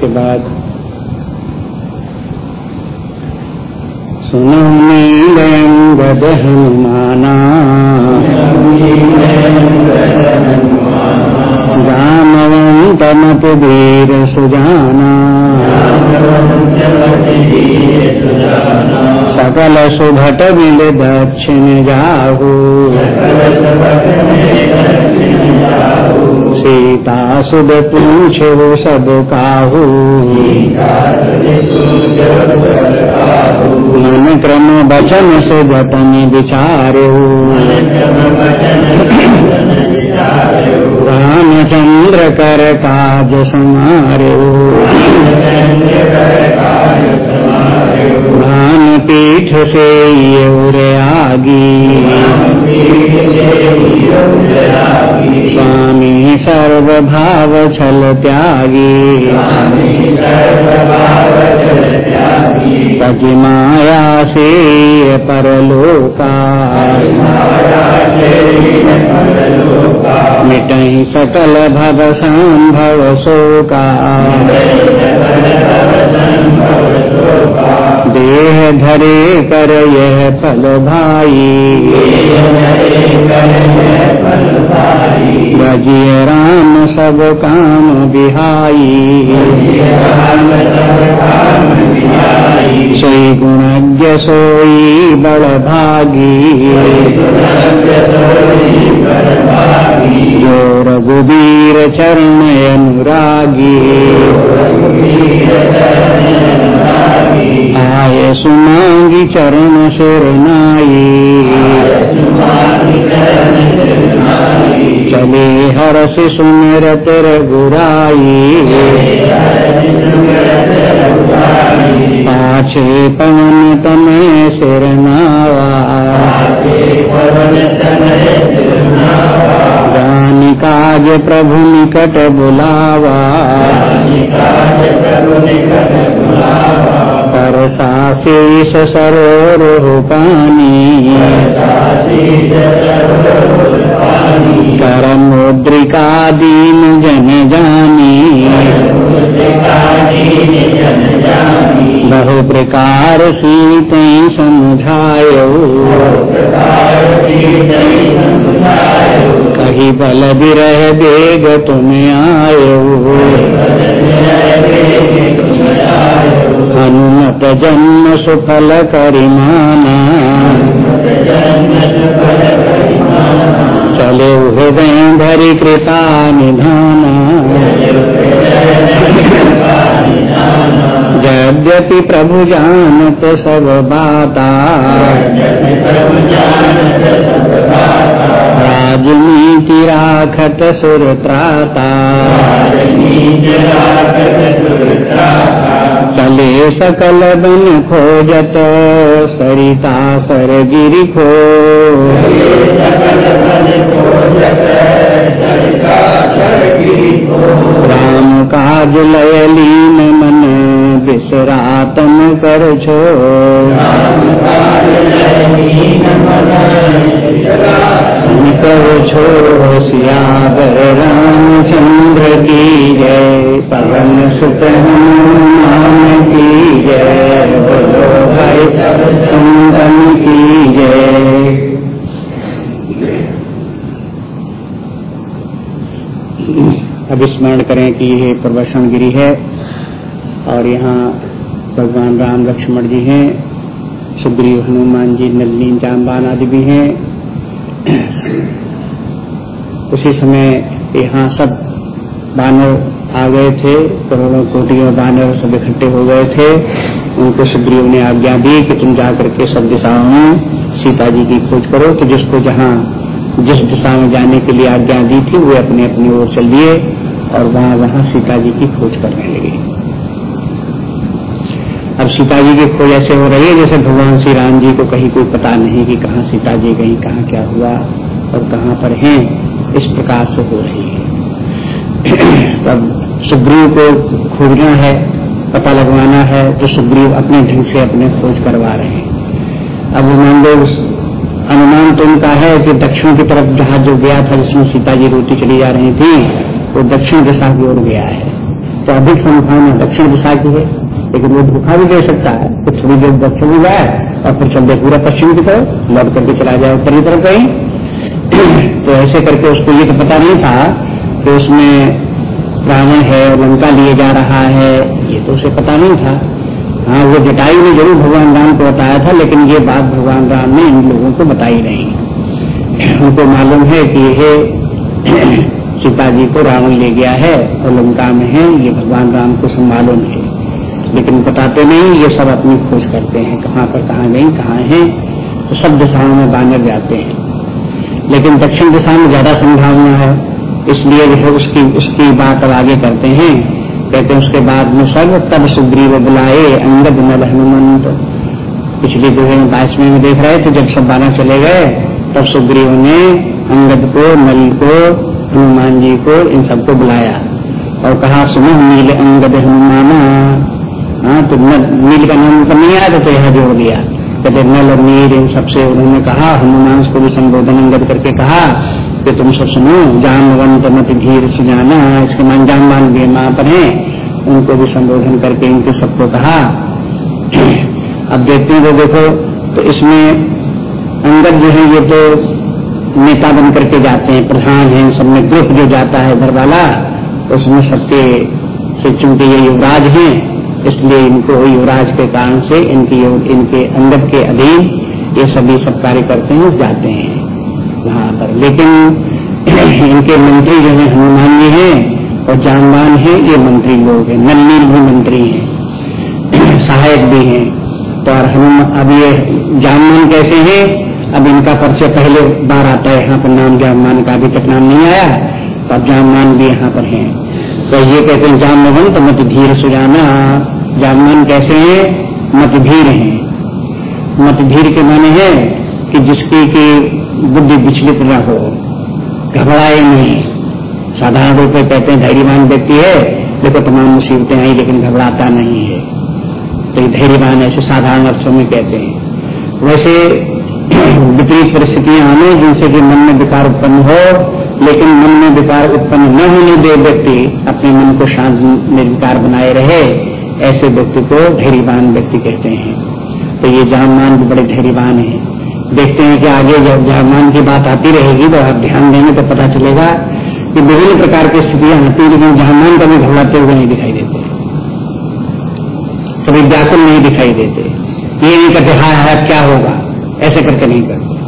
बाईस के बाद सुनो नीलंगद हनुमाना रामवंत मत सुजाना। सकल सुभट बिल दक्षिण जाहू। सीता पूछे वो सब काहू मन क्रम बचन से जतन विचारू रामचंद्र कर काज समारो पीठ से ये आगी स्वामी सर्वभाव छल त्यागी तजि माया से परलोका मिटई सकल भव संभव शोका देह धरे कर यह फल भाई। रजिय राम सब काम बिहाई। सोई गुणज्ञ सोई बड़ भागी। जो रघुबीर चरण अनुरागी। आय सुनांगी चरण शरनाई चले हर्ष सुमिरत रघुराई पाछे पवन तमें जान काज प्रभु निकट बुलावा पर साशीष सरोह पानी कर मुद्रिका दीन जन जानी बहु प्रकार सीत समझायो कही बल बिरह बेग तुम आयो जन्म सुफल करिमाना चले हृदय भरी कृपा निधाना। यद्यपि प्रभु जानत सब बाता। राजनीति राखत सुर त्राता। चले सकल बन खोजत, सरिता सर गिरि खो। राम काज लयलीन मन बिसरातन कर छो। रामचंद्र की जय। पवन सुत हनुमान की जय बोलो भाई की जय अब स्मरण करें कि ये प्रवसन गिरी है और यहाँ भगवान राम लक्ष्मण जी हैं, सुग्रीव हनुमान जी, नलिनी जामबान आदि भी हैं। उसी समय यहाँ सब बानर आ गए थे, करोड़ों कोटियों बानर सब इकट्ठे हो गए थे। उनको सुग्रीव ने आज्ञा दी कि तुम जाकर के सब दिशाओं में सीता जी की खोज करो। तो जिसको जहाँ, जिस दिशा में जाने के लिए आज्ञा दी थी, वे अपने अपनी ओर चल दिए और वहाँ वहाँ सीता जी की खोज करने लगे। अब सीता जी की खोज ऐसे हो रही है जैसे भगवान श्री राम जी को कहीं कोई पता नहीं कि कहाँ सीता जी, कहीं कहाँ क्या हुआ और कहाँ पर हैं। इस प्रकार से हो रही है। तब सुग्रीव को खोजना है, पता लगवाना है तो सुग्रीव अपने ढंग से अपने खोज करवा रहे हैं। अब मान लो अनुमान तो उनका है कि दक्षिण की तरफ़ जहाँ जो गया था, जिसमें सीता जी रोटी चली जा रही थी, वो दक्षिण दिशा की ओर गया है। तो अधिक संभावना दक्षिण दिशा की है, लेकिन वो धोखा भी दे सकता है। तो थोड़ी देर दक्षिण में जाए और फिर चल दे पूरा पश्चिम की तरफ़, लौट करके चला जाए उत्तर तरफ़ कहीं। तो ऐसे करके उसको ये तो पता नहीं था कि उसमें रावण है, लंका लिए जा रहा है, ये तो उसे पता नहीं था। हाँ वो जटाई ने ज़रूर भगवान राम को बताया था, लेकिन ये बात भगवान राम ने इन लोगों को बताई नहीं। उनको मालूम है कि यह सीता जी को रावण ले गया है और लंका में है, ये भगवान राम को सब मालूम है। लेकिन बताते नहीं, ये सब अपनी खोज करते हैं, कहाँ पर कहाँ गई कहाँ है। तो सब दिशाओं में बानर जाते हैं। लेकिन दक्षिण दिशा में ज़्यादा संभावना है। इसलिए जो है उसकी उसकी बात अब आगे करते हैं। कहते हैं, उसके बाद में सब तब सुग्रीव बुलाए अंगद नल हनुमंत। पिछली जो है बाईसवीं में देख रहे थे, जब सब बानर चले गए, तब सुग्रीव ने अंगद को, नल को, हनुमान जी को, इन सबको बुलाया और कहा, सुनो नील अंगद हनुमाना। हाँ तो नील का नाम तो नहीं आया तो यह जोड़ दिया। कहते नल और नील इन सबसे उन्होंने कहा, हनुमान को भी संबोधन अंगत करके कहा कि तुम सब सुनो, जामवंत मत धीर सुजाना, इसके मान जामवान भी वहाँ पर है। उनको भी संबोधन करके इनके सबको कहा। अब देखते हैं तो देखो तो इसमें अंगद जो है, ये तो नेता बन करके जाते हैं, प्रधान है सब में ग्रुप जो जाता है घर वाला उसमें सबके से चूँकि ये युवराज हैं। इसलिए इनको युवराज के कारण से इनकी इनके अंगद के अधीन ये सभी सब कार्य करते हैं, जाते हैं वहाँ पर। लेकिन इनके मंत्री जो है, हनुमान जी हैं और जानवान है, ये मंत्री लोग हैं नन्नील भी मंत्री हैं, सहायक भी हैं। तो और हम अब ये जानमान कैसे हैं? अब इनका परिचय पहले बार आता है, यहाँ पर नाम जानमान का अभी तक नाम नहीं आया तो अब जानमान भी यहाँ पर हैं। तो ये कहते हैं जाम जामवन तो मत धीर सुजाना? जानमान कैसे हैं? मत धीर हैं। मत धीर के माने हैं कि जिसकी की बुद्धि विचलित न हो, घबराए नहीं। साधारण रूप में कहते हैं, धैर्यवान व्यक्ति है, देखो तमाम मुसीबतें आई, लेकिन घबराता नहीं है। तो धैर्यवान ऐसे साधारण अर्थों में कहते हैं। वैसे विपरीत परिस्थितियाँ आने जिनसे कि मन में विकार उत्पन्न हो लेकिन मन में विकार उत्पन्न न होने दे व्यक्ति अपने मन को शांत निर्विकार बनाए रहे, ऐसे व्यक्ति को धैर्यवान व्यक्ति कहते हैं। तो ये जामान भी बड़े धैर्यवान है। देखते हैं कि आगे जब जहामान की बात आती रहेगी तो आप ध्यान देंगे तो पता चलेगा कि विभिन्न प्रकार की स्थितियाँ आती हैं, लेकिन जहामान कभी घबराते हुए नहीं दिखाई देते। कभी व्याकुल नहीं दिखाई देते। ये नहीं करते हाँ है क्या होगा? ऐसे करके नहीं करते।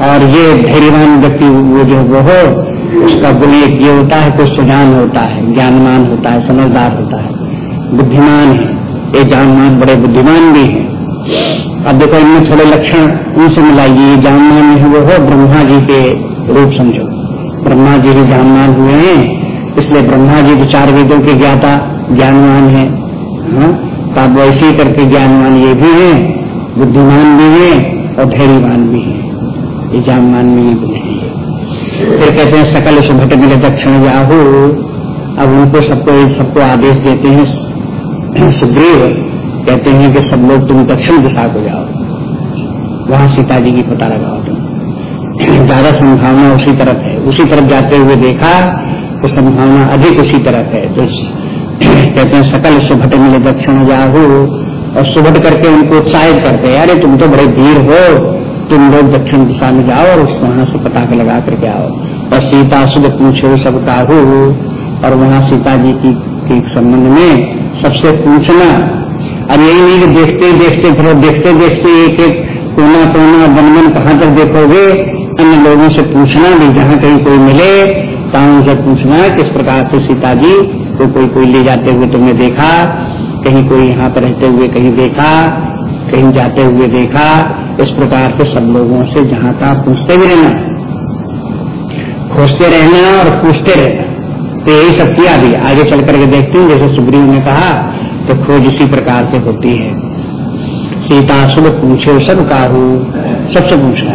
और ये धैर्यवान व्यक्ति, वो जो वो हो, उसका गुण एक ये होता है कुछ सुजान होता है, ज्ञानमान होता है, समझदार होता है। बुद्धिमान है, ये जानमान, बड़े बुद्धिमान भी है। अब देखो, इनमें थोड़े लक्षण उनसे मिलाइए, ये जानमान में वो हो, ब्रह्मा जी के रूप समझो। ब्रह्मा जी भी जानमान हुए हैं, इसलिए ब्रह्मा जी तो चार वेदों के ज्ञाता ज्ञानवान है। हाँ? तो अब वैसे करके ज्ञानवान ये भी है, बुद्धिमान भी है और धैर्यवान भी है। ये जानमान में है फिर कहते हैं सकल सुभट मिले दक्षिण जाहू अब उनको सबको सबको आदेश देते हैं सुग्रीव कहते हैं कि सब लोग तुम दक्षिण दिशा को जाओ वहाँ सीता जी की पता लगाओ तुम ज़्यादा संभावना उसी तरफ़ है उसी तरफ़ जाते हुए देखा तो संभावना अधिक उसी तरफ़ है तो कहते हैं सकल सुभट मिले दक्षिण जाहू और सुभट करके उनको उत्साहित करते हैं अरे तुम तो बड़े वीर हो तुम लोग दक्षिण दिशा में जाओ और उस वहाँ से पटाखे लगा करके आओ। और सीता शुभ पूछो सब काहू और वहाँ सीता जी की, संबंध में सबसे पूछना अब यही नहीं कि देखते देखते फिर देखते देखते एक एक कोना कोना वन कहाँ तक देखोगे? अन्य लोगों से पूछना भी जहाँ कहीं कोई मिले तहाँ उनसे पूछना किस प्रकार से सीता जी को कोई कोई ले जाते हुए तुमने देखा? कहीं कोई यहाँ पर रहते हुए कहीं देखा? कहीं जाते हुए देखा? इस प्रकार से सब लोगों से जहाँ तहाँ पूछते भी रहना। खोजते रहना और पूछते रहना। तो यही सब किया भी आगे चल करके देखते हैं। जैसे सुग्रीव ने कहा तो खोज इसी प्रकार से होती है। सीता शुभ पूछे, सब काहू, सबसे पूछना।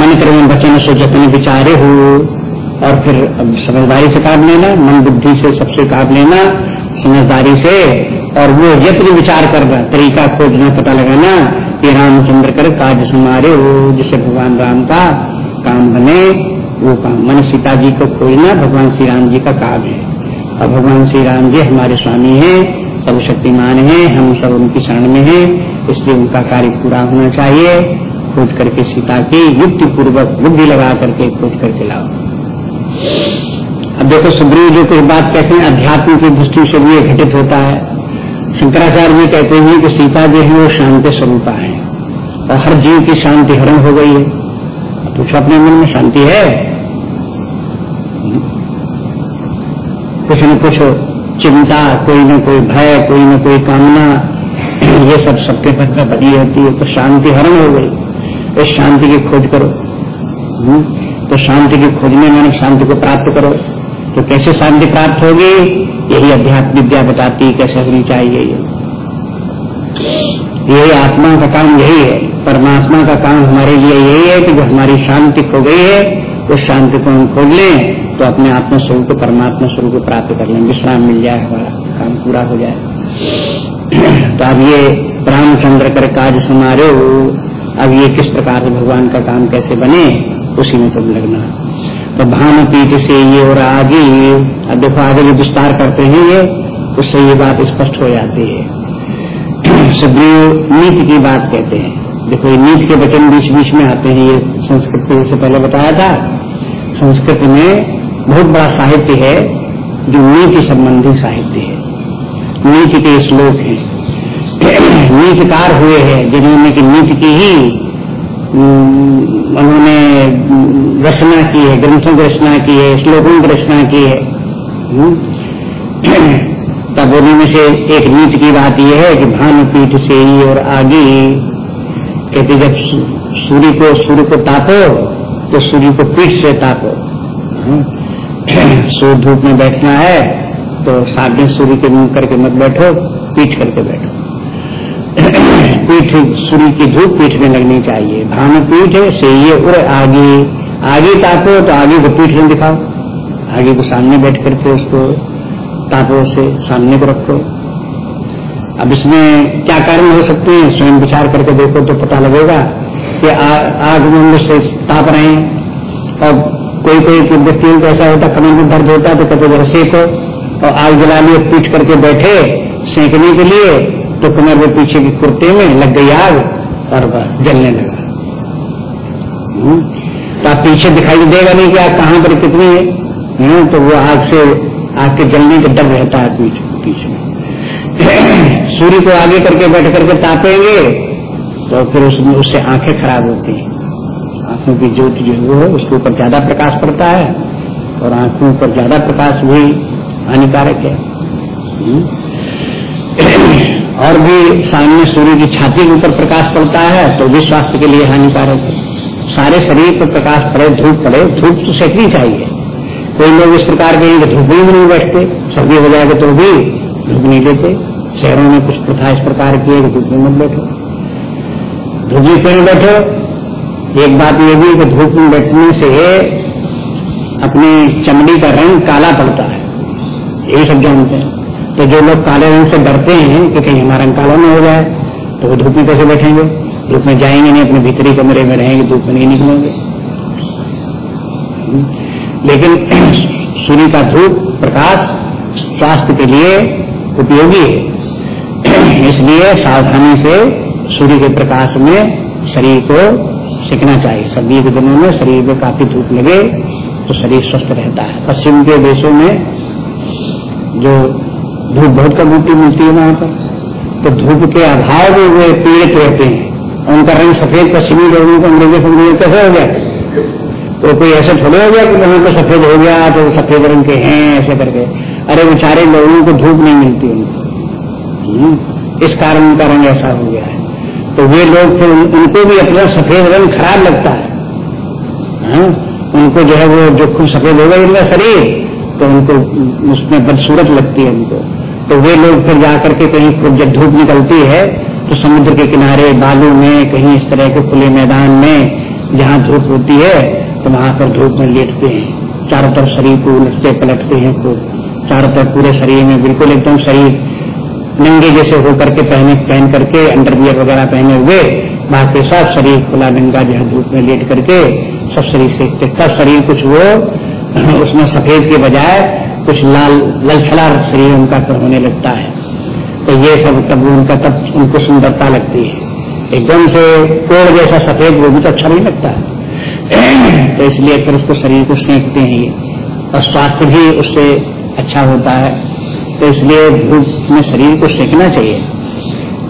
मन क्रम बचन से जतन विचारे हो। और फिर समझदारी से काम लेना, मन बुद्धि से सबसे काम लेना। समझदारी से और वो यत्न विचार करना तरीका खोजना पता लगाना कि रामचंद्र कर काज समारे वो जिसे भगवान राम का काम बने, वो काम। मन सीता जी को खोजना भगवान श्री राम जी का काम है। और भगवान श्री राम जी हमारे स्वामी हैं, सब शक्तिमान हैं, हम सब उनकी शरण में हैं, इसलिए उनका कार्य पूरा होना चाहिए। खोज करके सीता की युक्ति पूर्वक बुद्धि लगा करके खोज करके लाओ। अब देखो सुग्रीव जो कुछ बात कहते हैं, अध्यात्म की दृष्टि से भी घटित होता है। शंकराचार्य भी कहते हैं कि सीता जो है, वो शांति स्वरूपा है। और हर जीव की शांति हरण हो गई है। पूछो अपने मन में शांति है। कुछ न कुछ चिंता, कोई न कोई भय, कोई न कोई कामना, ये सब सबके मन में बनी रहती है। तो शांति हरण हो गई। इस शांति की खोज करो। हम्म? तो शांति की खोज में शांति को प्राप्त करो। तो कैसे शांति प्राप्त होगी? यही अध्यात्म विद्या बताती है कैसे होनी चाहिए ये। यही आत्मा का काम यही है। परमात्मा का काम हमारे लिए यही है कि जो हमारी शांति खो गई है, उस शांति को हम खोल लें तो अपने आत्मा स्वरूप को परमात्मा स्वरूप को प्राप्त कर लें। विश्राम मिल जाए, हमारा काम पूरा हो जाए। तो अब ये रामचंद्र कर काज समारे अब ये किस प्रकार से भगवान का काम कैसे बने, उसी में तुम लगना। तो भान पीठ से ये और आगे अब देखो आगे जो विस्तार करते हैं ये, उससे ये बात स्पष्ट हो जाती है। सुग्रीव नीति की बात कहते हैं। देखो, ये नीति के वचन बीच बीच में आते हैं, ये संस्कृत से पहले बताया था। संस्कृत में बहुत बड़ा साहित्य है, जो नीति संबंधी साहित्य है। नीति के श्लोक है। नीतिकार हुए हैं, जिन्होंने की नीति की ही उन्होंने रचना की है, ग्रंथों की रचना की है, श्लोकों की रचना की है। तब उन्हीं में से एक नीति की बात यह है कि भानु पीठ से ही और आगे कहते जब सूर्य को सूर्य को तापो तो सूर्य को पीठ से तापो। सूर्य धूप में बैठना है तो सामने सूर्य के मुँह करके मत बैठो, पीठ करके बैठो पीठ सूर्य की धूप पीठ में लगनी चाहिए। भानु पीठ से ये उड़ आगे। आगे तापो तो आगे को पीठ में दिखाओ। आगे को सामने बैठ करके उसको तापो से सामने को रखो। अब इसमें क्या कारण हो सकते हैं? स्वयं विचार करके देखो तो पता लगेगा कि आग में से ताप रहे हैं। और कोई कोई व्यक्तियों को ऐसा होता, कमर में दर्द होता तो कहते जरा सेको। और आग जला लिए, पीठ करके बैठे सेकने के लिए तो कमर में पीछे की कुर्ते में लग गई आग और जलने लगा। हम्म, तो आप पीछे दिखाई देगा नहीं कि आग कहाँ पर कितनी है। हम्म, तो वो आग से आग के जलने का डर रहता है पीछे। में सूर्य को आगे करके बैठ करके तापेंगे तो फिर उसमें उससे आँखें खराब होती हैं। आँखों की ज्योति जो है वो उसके ऊपर ज़्यादा प्रकाश पड़ता है और आँखों पर ज़्यादा प्रकाश भी हानिकारक है। हम्म। और भी सामने सूर्य की छाती के ऊपर प्रकाश पड़ता है तो भी स्वास्थ्य के लिए हानिकारक है। सारे शरीर पर प्रकाश पड़े, धूप पड़े, धूप तो सेकनी चाहिए। कोई लोग इस प्रकार के धूप में नहीं बैठते, सर्दी हो जाएगा तो भी धूप नहीं देते। शहरों में कुछ प्रथा इस प्रकार की है कि धूप में मत बैठो। धूप में क्यों बैठो? एक बात यह भी कि धूप में बैठने से अपनी चमड़ी का रंग काला पड़ता है। यही सब जानते हैं। तो जो लोग काले रंग से डरते हैं, कि कहीं हमारा रंग काला न हो जाए तो वो धूप में कैसे बैठेंगे? धूप में जाएँगे नहीं, अपने भीतरी कमरे में रहेंगे, धूप में नहीं निकलेंगे। लेकिन सूर्य का धूप प्रकाश स्वास्थ्य के लिए उपयोगी है। इसलिए सावधानी से सूर्य के प्रकाश में शरीर को सीखना चाहिए। सर्दी के दिनों में शरीर में काफ़ी धूप लगे तो शरीर स्वस्थ रहता है। पश्चिम के देशों में जो धूप बहुत कम होती मिलती है वहाँ पर। तो धूप के अभाव में वे पीड़ित रहते हैं। उनका रंग सफ़ेद पश्चिमी लोगों को अंग्रेज़ी फंग्रेजी कैसे हो गया? तो कोई ऐसे थोड़े हो गया कि वहाँ पर सफ़ेद हो गया तो सफ़ेद रंग के हैं ऐसे करके। अरे बेचारे लोगों को धूप नहीं मिलती उनको। हम्म, इस कारण उनका रंग ऐसा हो गया है। तो वे लोग फिर उनको भी अपना सफ़ेद रंग खराब लगता है। हाँ? उनको जो है वो जो खूब सफ़ेद हो गया इनका शरीर। तो उनको उसमें बदसूरत लगती है उनको। तो वे लोग फिर जाकर के कहीं जब धूप निकलती है तो समुद्र के किनारे बालू में, कहीं इस तरह के खुले मैदान में जहाँ धूप होती है तो वहाँ पर धूप में लेटते हैं। चारों तरफ़ शरीर को उलटते पलटते हैं तो चारों तरफ़ पूरे शरीर में बिल्कुल एकदम शरीर नंगे जैसे होकर के पहने, पहन करके अंडरवियर वगैरह पहने हुए, बाकी सब शरीर खुला नंगा जो है धूप में लेट करके सब शरीर सेकते तब शरीर कुछ वो उसमें सफ़ेद के बजाय कुछ लाल ललछला शरीर उनका होने लगता है। तो ये सब तब उनका, तब उनको सुंदरता लगती है। एकदम से कोड़ जैसा सफ़ेद, वो भी तो अच्छा नहीं लगता। तो इसलिए फिर उसको शरीर को सेंकते हैं और स्वास्थ्य भी उससे अच्छा होता है। तो इसलिए धूप में शरीर को सेकना चाहिए।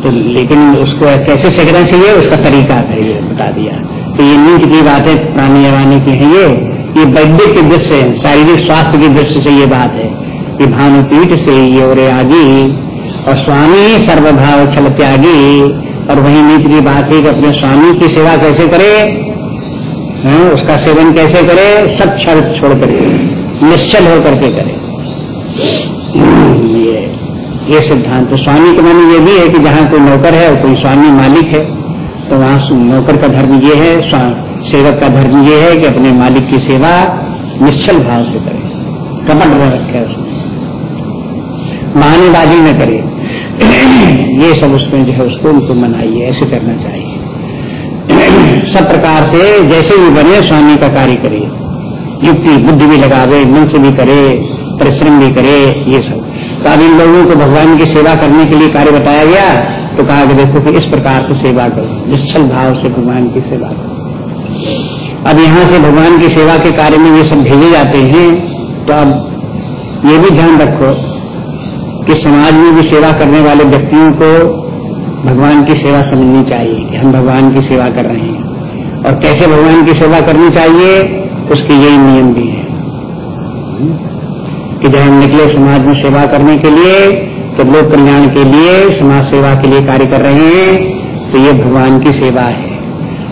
तो लेकिन उसको कैसे सेकना चाहिए, उसका तरीका है ये बता दिया। तो ये नींद की बातें पुरानी जमाने की है ये। ये वैद्य की दृष्टि शारीरिक स्वास्थ्य की दृष्टि से ये बात है। कि भानुपीठ से ये और आगे और स्वामी सर्वभाव छल त्यागी और वही नीति बात है कि अपने स्वामी की सेवा कैसे करे? है? हाँ, उसका सेवन कैसे करे? सब छल छोड़ करके निश्चल होकर के करे। ये ये सिद्धांत। तो स्वामी के मानी ये भी है कि जहाँ कोई नौकर है कोई स्वामी मालिक है तो वहाँ नौकर का धर्म ये है सेवक का धर्म ये है कि अपने मालिक की सेवा निश्चल भाव से करे कपट रखे उसमें। महानीबाजी न करे। ये सब उसमें जो है उसको उनको मनाइए, ऐसे करना चाहिए। सब प्रकार से जैसे भी बने स्वामी का कार्य करे। युक्ति, बुद्धि भी लगावे मन से भी करे, परिश्रम भी करे, ये सब। तो अब लोगों को भगवान की सेवा करने के लिए कार्य बताया गया तो कहा कि देखो कि इस प्रकार से सेवा करो, निश्चल भाव से भगवान की सेवा करो। अब यहाँ से भगवान की सेवा के कार्य में ये सब भेजे जाते हैं तो अब ये भी ध्यान रखो कि समाज में भी सेवा करने वाले व्यक्तियों को भगवान की सेवा समझनी चाहिए कि हम भगवान की सेवा कर रहे हैं। और कैसे भगवान की सेवा करनी चाहिए, उसके यही नियम भी है। कि जब हम निकले समाज में सेवा करने के लिए तो लोक कल्याण के लिए समाज सेवा के लिए कार्य कर रहे हैं तो ये भगवान की सेवा है।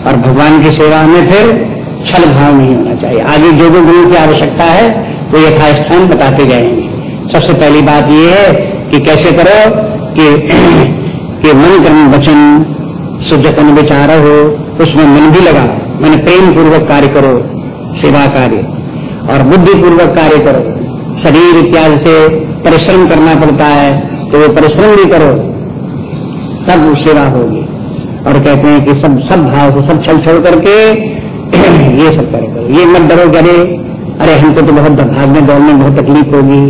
और भगवान की सेवा में फिर छल भाव नहीं होना चाहिए। आगे जो भी गुरु की आवश्यकता है वो यथास्थान बताते जाएँगे। सबसे पहली बात ये है कि कैसे करो कि, कि मन कर्म वचन सुजतन विचार हो उसमें मन भी लगा मैंने प्रेम पूर्वक कार्य करो सेवा कार्य। और बुद्धि पूर्वक कार्य करो। शरीर इत्यादि से परिश्रम करना पड़ता है तो वो परिश्रम भी करो तब सेवा होगी। और कहते हैं कि सब सब भाव से सब छल छोड़ करके ये सब करो। ये मत डरो करे अरे हमको तो बहुत भागने दौड़ने बहुत तकलीफ़ होगी।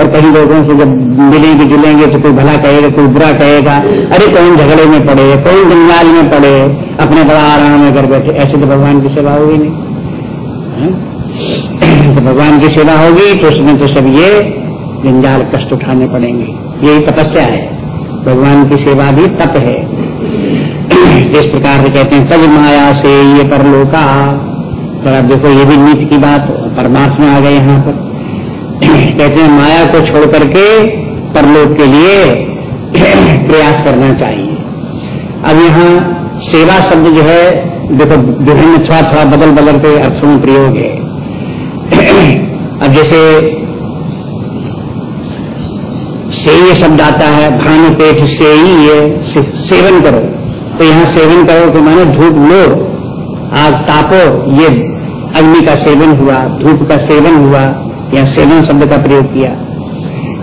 और कई लोगों से जब मिलेंगे, जुलेंगे तो कोई भला कहेगा, कोई बुरा कहेगा। अरे कौन झगड़े में पड़े कोई जंगाल में पड़े, अपने बड़ा आराम में कर बैठे। ऐसे तो भगवान की सेवा होगी नहीं। तो भगवान की सेवा होगी तो उसमें तो सब ये जंजाल कष्ट उठाने पड़ेंगे। यही तपस्या है। भगवान की सेवा भी तप है। जिस प्रकार से कहते हैं तज माया से ये परलोका। तो आप देखो, ये भी नीति की बात परमार्थ में आ गए यहाँ पर। कहते हैं, माया को छोड़ करके परलोक के लिए प्रयास करना चाहिए। अब यहाँ सेवा शब्द जो है, देखो, विभिन्न थोड़ा थोड़ा बदल बदल के अर्थों में प्रयोग है। अब जैसे से शब्द आता है भानु पेट से ही ये सेवन करो। तो यहाँ सेवन करो तो माने धूप लो। आग तापो, ये अग्नि का सेवन हुआ, धूप का सेवन हुआ, या सेवन शब्द का प्रयोग किया।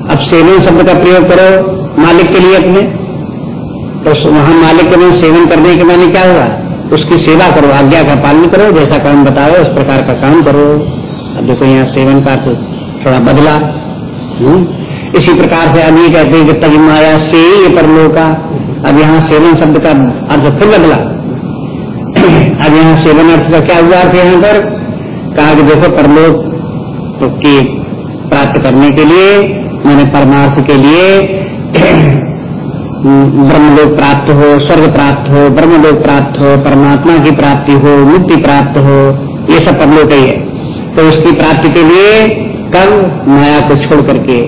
अब सेवन शब्द का प्रयोग करो मालिक के लिए अपने। तो वहाँ मालिक के सेवन करने के माने क्या हुआ? उसकी सेवा करो, आज्ञा का पालन करो, जैसा काम बताओ उस प्रकार का काम करो। अब देखो यहाँ सेवन का तो थोड़ा बदला। हुँ? इसी प्रकार से अभी कहते हैं कि तज माया से ये परलो का अब यहाँ सेवन शब्द का अर्थ फिर बदला अब यहाँ सेवन अर्थ का क्या हुआ अर्थ यहाँ पर? कहा कि देखो परलोक तो की प्राप्त करने के लिए, मैंने परमार्थ के लिए, ब्रह्मलोक प्राप्त हो, स्वर्ग प्राप्त हो, ब्रह्मलोक प्राप्त हो, परमात्मा की प्राप्ति हो, मुक्ति प्राप्त हो, ये सब परलोक ही है। तो उसकी प्राप्ति के लिए कब? माया को छोड़ करके।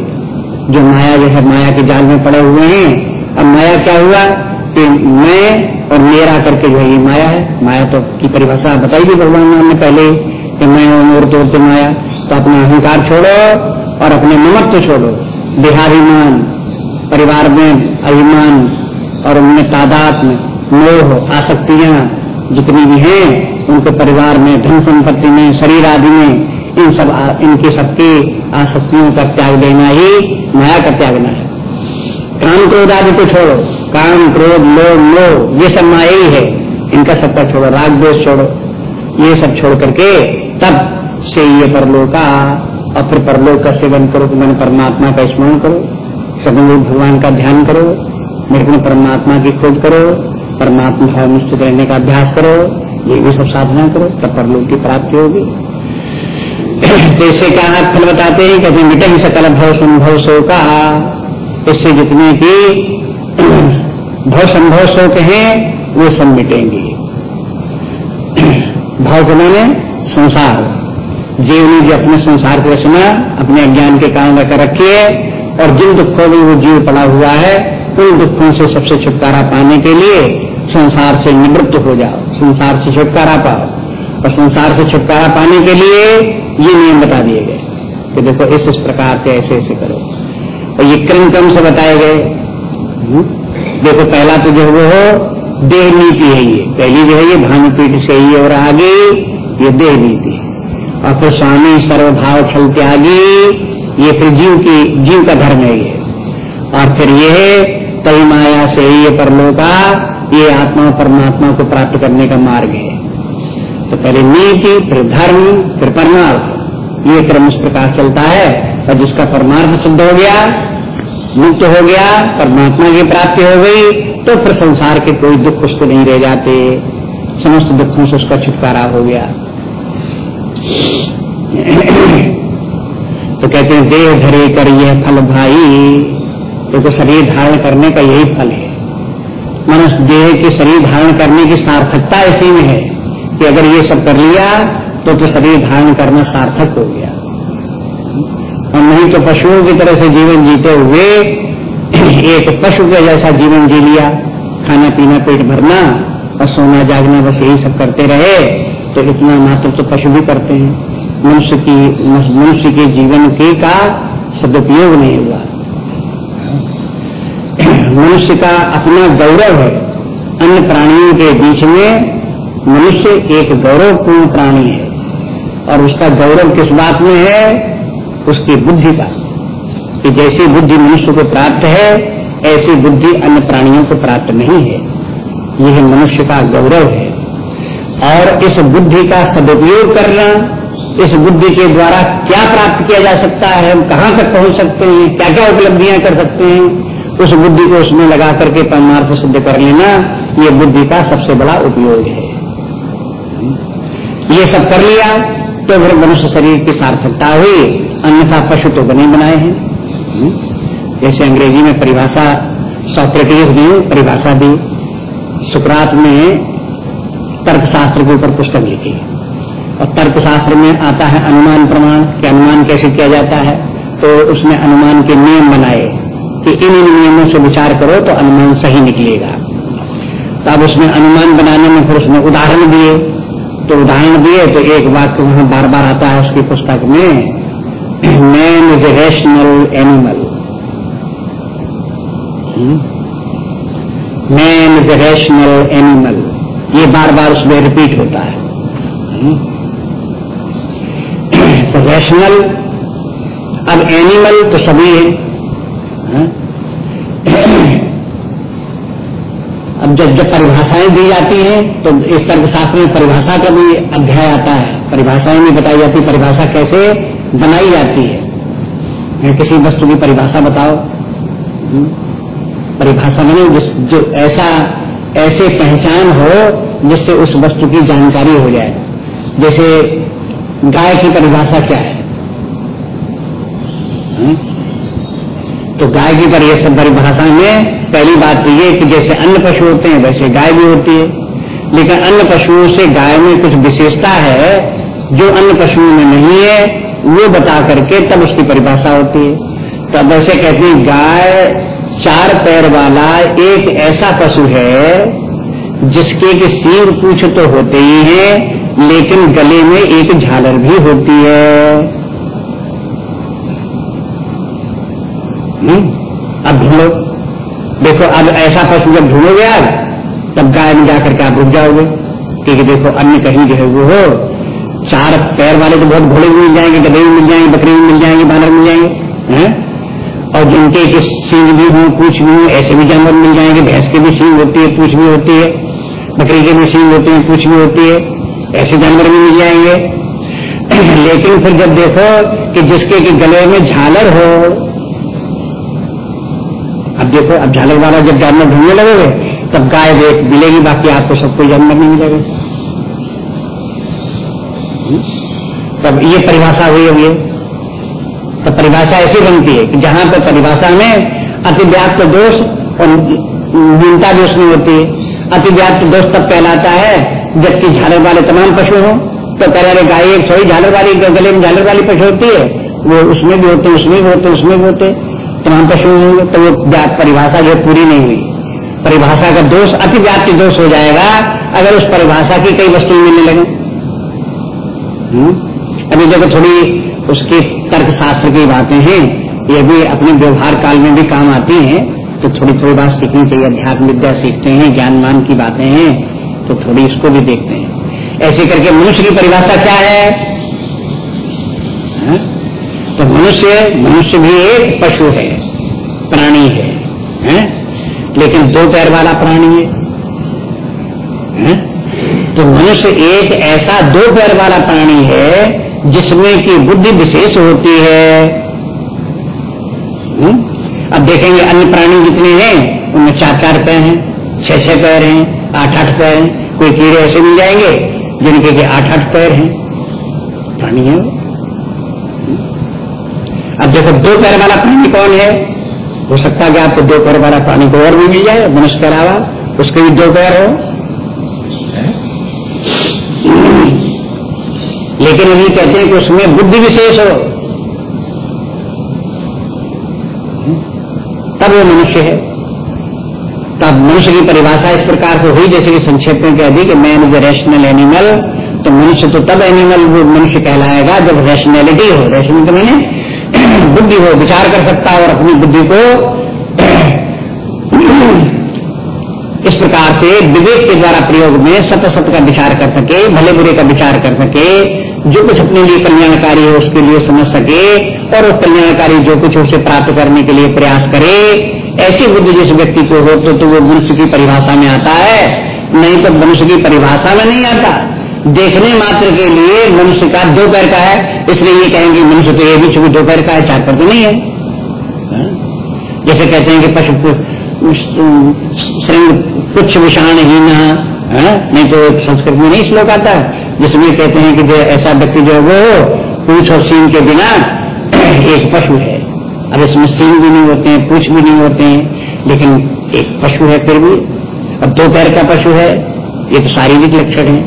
जो माया जो है, माया के जाल में पड़े हुए हैं अब माया क्या हुआ? कि मैं और मेरा करके जो है ये माया है। माया तो की परिभाषा बताई भी भगवान ने पहले कि मैं और तोड़ते माया। तो अपना अहंकार छोड़ो और अपने ममत्व छोड़ो। देहाभिमान परिवार में अभिमान और उनमें तादाद में मोह, आसक्तियाँ जितनी भी हैं, उनके परिवार में, धन संपत्ति में, शरीर आदि में, इन सब इनकी सबकी आसक्तियों का त्याग देना ही माया का त्यागना है। काम क्रोध आदि को छोड़ो। काम, क्रोध, लोभ, मोह, ये सब माया ही है। इनका सबका छोड़ो, राग दोष छोड़ो। ये सब छोड़ करके तब से ये परलोका और फिर परलोक का सेवन करो, मैंने परमात्मा का स्मरण करो। सगुण भगवान का ध्यान करो। निर्गुण परमात्मा की खोज करो। परमात्मा भाव निश्चित रहने का अभ्यास करो। ये भी सब साधना करो, तब परलोक की प्राप्ति होगी। जैसे इससे क्या फल बताते हैं? कहते हैं मिटे सकल भव संभव शो का इससे जितने की भव संभव शोक हैं, वो सब मिटेंगे। भाव के माने संसार जीव ने जो अपने संसार की रचना, अपने अज्ञान के कारण रख रखी है, और जिन दुखों में वो जीव पड़ा हुआ है, उन दुखों से सबसे छुटकारा पाने के लिए संसार से निवृत्त हो जाओ, संसार से छुटकारा पाओ। और संसार से छुटकारा पाने के लिए ये नियम बता दिए गए कि देखो इस इस प्रकार से ऐसे ऐसे करो। और ये क्रम क्रम से बताए गए। हम्म? देखो पहला तो जो वो हो देह नीति है ये। पहली जो है ये भानुपीठ से ही और आगे ये देह नीति और फिर स्वामी सर्वभाव छल त्यागी ये फिर जीव की जीव का धर्म है ये। और फिर ये तई माया से ही ये परलोका ये आत्मा परमात्मा को प्राप्त करने का मार्ग है। तो पहले नीति फिर धर्म फिर परमार्थ। ये क्रम इस प्रकार चलता है, और जिसका परमार्थ सिद्ध हो गया, मुक्त हो गया, परमात्मा की प्राप्ति हो गई तो फिर संसार के कोई दुख उसको नहीं रह जाते। समस्त दुखों से उसका छुटकारा हो गया। तो कहते हैं, देह धरे कर यह फल भाई। तो शरीर धारण करने का यही फल है। मनुष्य देह के शरीर धारण करने की सार्थकता इसी में है कि अगर ये सब कर लिया तो तो शरीर धारण करना सार्थक हो गया। और नहीं तो पशुओं की तरह से जीवन जीते हुए एक पशु के जैसा जीवन जी लिया। खाना, पीना, पेट भरना और सोना जागना, बस यही सब करते रहे तो इतना मात्र तो पशु भी करते हैं। मनुष्य की, मनुष्य के जीवन के का सदुपयोग नहीं हुआ। मनुष्य का अपना गौरव है। अन्य प्राणियों के बीच में मनुष्य एक गौरवपूर्ण प्राणी है। और उसका गौरव किस बात में है? उसकी बुद्धि का। कि जैसी बुद्धि मनुष्य को प्राप्त है, ऐसी बुद्धि अन्य प्राणियों को प्राप्त नहीं है। यह मनुष्य का गौरव है। और इस बुद्धि का सदुपयोग करना, इस बुद्धि के द्वारा क्या प्राप्त किया जा सकता है, हम कहाँ तक पहुँच सकते हैं क्या क्या उपलब्धियाँ कर सकते हैं, उस बुद्धि को उसमें लगा करके परमार्थ सिद्ध कर लेना ये बुद्धि का सबसे बड़ा उपयोग है। ये सब कर लिया तो फिर मनुष्य शरीर की सार्थकता हुई। अन्यथा पशु तो बने बनाए हैं। हम्म? जैसे अंग्रेज़ी में परिभाषा, सॉक्रेटिस ने परिभाषा दी सुकरात में तर्कशास्त्र के ऊपर पुस्तक लिखी और तर्कशास्त्र में आता है अनुमान प्रमाण, कि अनुमान कैसे किया जाता है। तो उसने अनुमान के नियम बनाए, कि इन इन नियमों से विचार करो तो अनुमान सही निकलेगा। तब उसमें अनुमान बनाने में फिर उसने उदाहरण दिए। तो उदाहरण दिए तो एक बात तो वहाँ बार बार आता है उसकी पुस्तक में man is a rational animal man is rational animal ये बार बार उसमें रिपीट होता है। हम्म। तो रेशनल अब एनिमल तो सभी है। हाँ? अब जब जब परिभाषाएँ दी जाती हैं तो इस तर्कशास्त्र में परिभाषा का भी अध्याय आता है। परिभाषाएँ भी बताई जाती, परिभाषा कैसे? बनाई जाती है। किसी वस्तु की परिभाषा बताओ हम्म? परिभाषा मैंने जिस जो ऐसा, ऐसे पहचान हो जिससे उस वस्तु की जानकारी हो जाए। जैसे गाय की परिभाषा क्या है? हम्म? तो गाय की पर यह सब परिभाषा में पहली बात तो ये कि जैसे अन्य पशु होते हैं, वैसे गाय भी होती है। लेकिन अन्य पशुओं से गाय में कुछ विशेषता है जो अन्य पशुओं में नहीं है। वो बता करके तब उसकी परिभाषा होती है। तब ऐसे कहते हैं, गाय चार पैर वाला एक ऐसा पशु है, जिसके के सीर पूछ तो होते ही है, लेकिन गले में एक झालर भी होती है। हम्म? अब ढूंढो। देखो, अब ऐसा पशु जब ढूंढोगे आप, तब गाय में जाकर के आप रुक जाओगे, क्योंकि देखो, अन्य कहीं जो है वो हो चार पैर वाले तो बहुत घोड़े भी मिल जाएँगे, गधे भी मिल जाएँगे, बकरी भी मिल जाएँगे, बानर मिल जाएँगे, हैं? और जिनके के सींग भी हों, पूछ भी हों, ऐसे भी जानवर मिल जाएँगे, भैंस के भी सींग होती है, पूछ भी होती है, बकरी के भी सींग होती है, पूछ भी होती है, ऐसे जानवर भी मिल जाएँगे। लेकिन फिर जब देखो कि जिसके के गले में झालर हो, अब देखो, अब झालर वाला जब जानवर ढूँढने लगेगे, तब गाय देख मिलेगी, बाकी आपको सबको जानवर नहीं मिलेगा। तब ये परिभाषा हुई ये तो परिभाषा ऐसी बनती है कि जहाँ पर परिभाषा में अतिव्याप्त दोष और न्यूनता दोष नहीं होती है। अतिव्याप्त दोष तब कहलाता है जबकि झालर वाले तमाम पशु हो। तो कह रहे गाय एक थोड़ी झालर वाली गले में झालर वाली पशु होती है। वो उसमें भी होते, उसमें भी होते, उसमें भी होते। तमाम पशु होंगे तो वो परिभाषा जो पूरी नहीं हुई। परिभाषा का दोष अति व्याप्ति दोष हो जाएगा अगर उस परिभाषा की कई वस्तुएँ मिलने लगे? अभी देखो थोड़ी उसकी तर्क शास्त्र की बातें हैं ये भी अपने व्यवहार काल में भी काम आती हैं तो थोड़ी थोड़ी बात सीखनी चाहिए अध्यात्म विद्या सीखते हैं ज्ञानमान की बातें हैं तो थोड़ी इसको भी देखते हैं ऐसे करके मनुष्य की परिभाषा क्या है हा? तो मनुष्य मनुष्य भी एक पशु है प्राणी है, है? लेकिन दो पैर वाला प्राणी है, है? तो मनुष्य एक ऐसा दो पैर वाला प्राणी है जिसमें की बुद्धि विशेष होती है। हुँ? अब देखेंगे अन्य प्राणी जितने हैं? उनमें चार चार पैर हैं छह छह पैर हैं आठ आठ पैर हैं। कोई कीड़े ऐसे मिल जाएँगे जिनके के आठ आठ पैर हैं? प्राणी है अब देखो, दो पैर वाला प्राणी कौन है? हो सकता है कि आपको दो पैर वाला प्राणी को और भी मिल जाए, मनुष्य के अलावा उसके भी दो पैर हो। लेकिन अभी कहते हैं कि उसमें बुद्धि विशेष हो। तब वो मनुष्य है। तब मनुष्य की परिभाषा इस प्रकार से हुई, जैसे कि संक्षेप में कह दी कि मैन इज़ रैशनल एनिमल तो मनुष्य तो तब एनिमल वो मनुष्य कहलाएगा जब रेशनैलिटी हो। रैशनल मैंने बुद्धि हो विचार कर सकता है और अपनी बुद्धि को इस प्रकार से विवेक के द्वारा प्रयोग में सत्य सत्य का विचार कर सके भले बुरे का विचार कर सके जो कुछ अपने लिए कल्याणकारी है उसके लिए समझ सके और उस कल्याणकारी जो कुछ उसे प्राप्त करने के लिए प्रयास करे। ऐसी बुद्धि जिस व्यक्ति को हो तो, तो वो मनुष्य की परिभाषा में आता है। नहीं तो मनुष्य की परिभाषा में नहीं आता। देखने मात्र के लिए मनुष्य का दो पैर का है इसलिए ये कहेंगे मनुष्य तो ये भी चूँकि दो पैर का है चार पैर तो नहीं है? जैसे कहते हैं कि पशु श्रृंग कुछ विषाण ही नहीं तो संस्कृत में नहीं श्लोक आता है, जिसमें कहते हैं कि जो ऐसा व्यक्ति जो वो पूछ और सींग के बिना एक पशु है। अब इसमें सींग भी नहीं होते हैं, पूछ भी नहीं होते हैं, लेकिन एक पशु है फिर भी। अब दो पैर का पशु है, ये तो शारीरिक लक्षण है।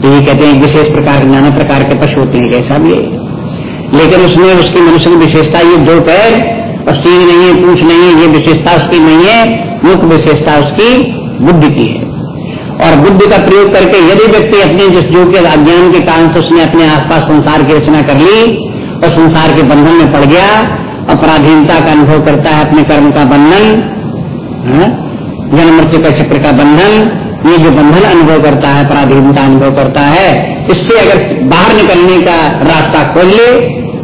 तो ये कहते हैं विशेष प्रकार, नाना प्रकार के पशु होते हैं कैसा भी लेकिन उसमें उसकी मनुष्य की विशेषता, ये दो पैर और नहीं है पूछ नहीं है ये विशेषता उसकी नहीं है मुख्य विशेषता उसकी बुद्धि की है। और बुद्धि का प्रयोग करके यदि व्यक्ति अपने जिस जो के अज्ञान के कारण से उसने अपने आसपास संसार की रचना कर ली और संसार के बंधन में पड़ गया अपराधीनता का अनुभव करता है अपने कर्म का बंधन हाँ, जन्म मृत्यु का चक्र का बंधन ये जो बंधन अनुभव करता है पराधीनता अनुभव करता है इससे अगर बाहर निकलने का रास्ता खोल ले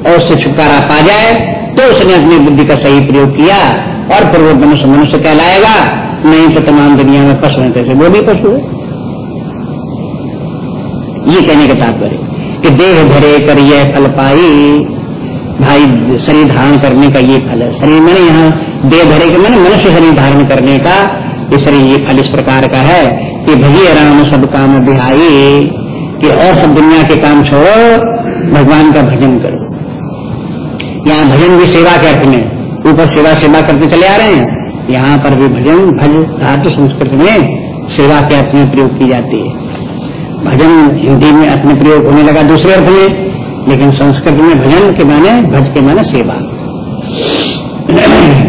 और उससे छुटकारा पा जाए तो उसने अपनी बुद्धि का सही प्रयोग किया और फिर वो मनुष्य मनुष्य कहलाएगा। नहीं तो तमाम दुनिया में पशु थे वो भी पशु है ये कहने का तात्पर्य कि देह भरे कर यह फल पाई। भाई, शरीर धारण करने का ये फल है। शरीर मैंने यहाँ देह धरे के मैंने मनुष्य शरीर धारण करने का ये शरीर, ये फल इस प्रकार का है कि भजिए राम सब काम बिहाई कि और सब दुनिया के काम छोड़ो, भगवान का भजन करो। यहाँ भजन भी सेवा के अर्थ में, ऊपर सेवा सेवा करते चले आ रहे हैं। यहाँ पर भी भजन, भज, धातु संस्कृत में सेवा के अर्थ में प्रयोग की जाती है। भजन हिंदी में अर्थ में प्रयोग होने लगा दूसरे अर्थ में, लेकिन संस्कृत में भजन के माने, भज के माने सेवा।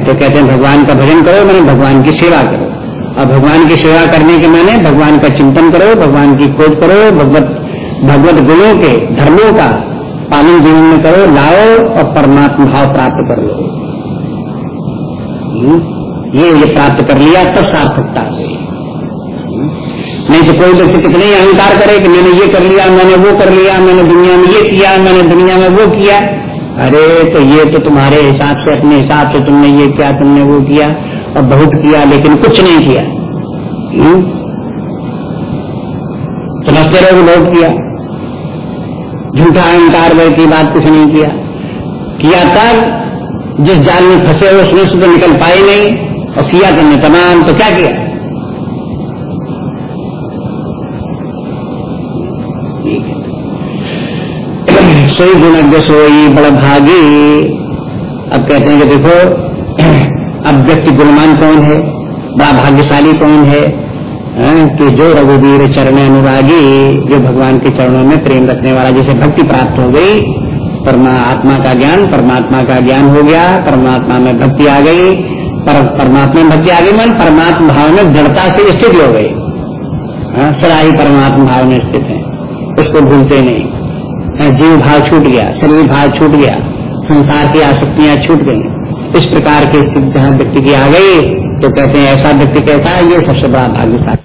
तो कहते हैं, भगवान का भजन करो, मैंने भगवान की सेवा करो। और भगवान की सेवा करने के माने, भगवान का चिंतन करो, भगवान की खोज करो, भगवत भगवत गुणों के, धर्मों का पालन जीवन में करो, लाओ और परमात्मा भाव प्राप्त कर लो। हम्म? ये ये प्राप्त कर लिया, तब सार्थकता नहीं तो कोई व्यक्ति कितने अहंकार करे कि मैंने ये कर लिया, मैंने वो कर लिया, मैंने दुनिया में ये किया, मैंने दुनिया में वो किया। अरे तो ये तो तुम्हारे हिसाब से, अपने हिसाब से तुमने ये किया, तुमने वो किया और बहुत किया, लेकिन कुछ नहीं किया। हम्म? समझते रहो बहुत किया। झूठा अहंकार वह की बात कुछ नहीं किया। किया तब जिस जाल में फंसे हो उसमें से तो निकल पाए नहीं और किया तुमने तमाम तो क्या किया? सोई गुणज्ञ सोई बड़ भागी अब कहते हैं कि देखो अब व्यक्ति गुणमान कौन है? बड़ा भाग्यशाली कौन है हाँ, कि जो रघुवीर चरण अनुरागी जो भगवान के चरणों में प्रेम रखने वाला जैसे भक्ति प्राप्त हो गई परमात्मा का ज्ञान परमात्मा का ज्ञान हो गया परमात्मा में भक्ति आ गई पर, परमात्मा में भक्ति आ गई मन परमात्मा भाव में दृढ़ता से स्थित हो गई। हाँ, सदा ही परमात्मा भाव में स्थित है। उसको भूलते नहीं। हाँ, जीव भाव छूट गया शरीर भाव छूट गया संसार की आसक्तियाँ छूट गई। इस प्रकार की स्थिति जहाँ व्यक्ति की आ गई तो कहते हैं ऐसा व्यक्ति कहता है ये सबसे बड़ा भाग्यशाली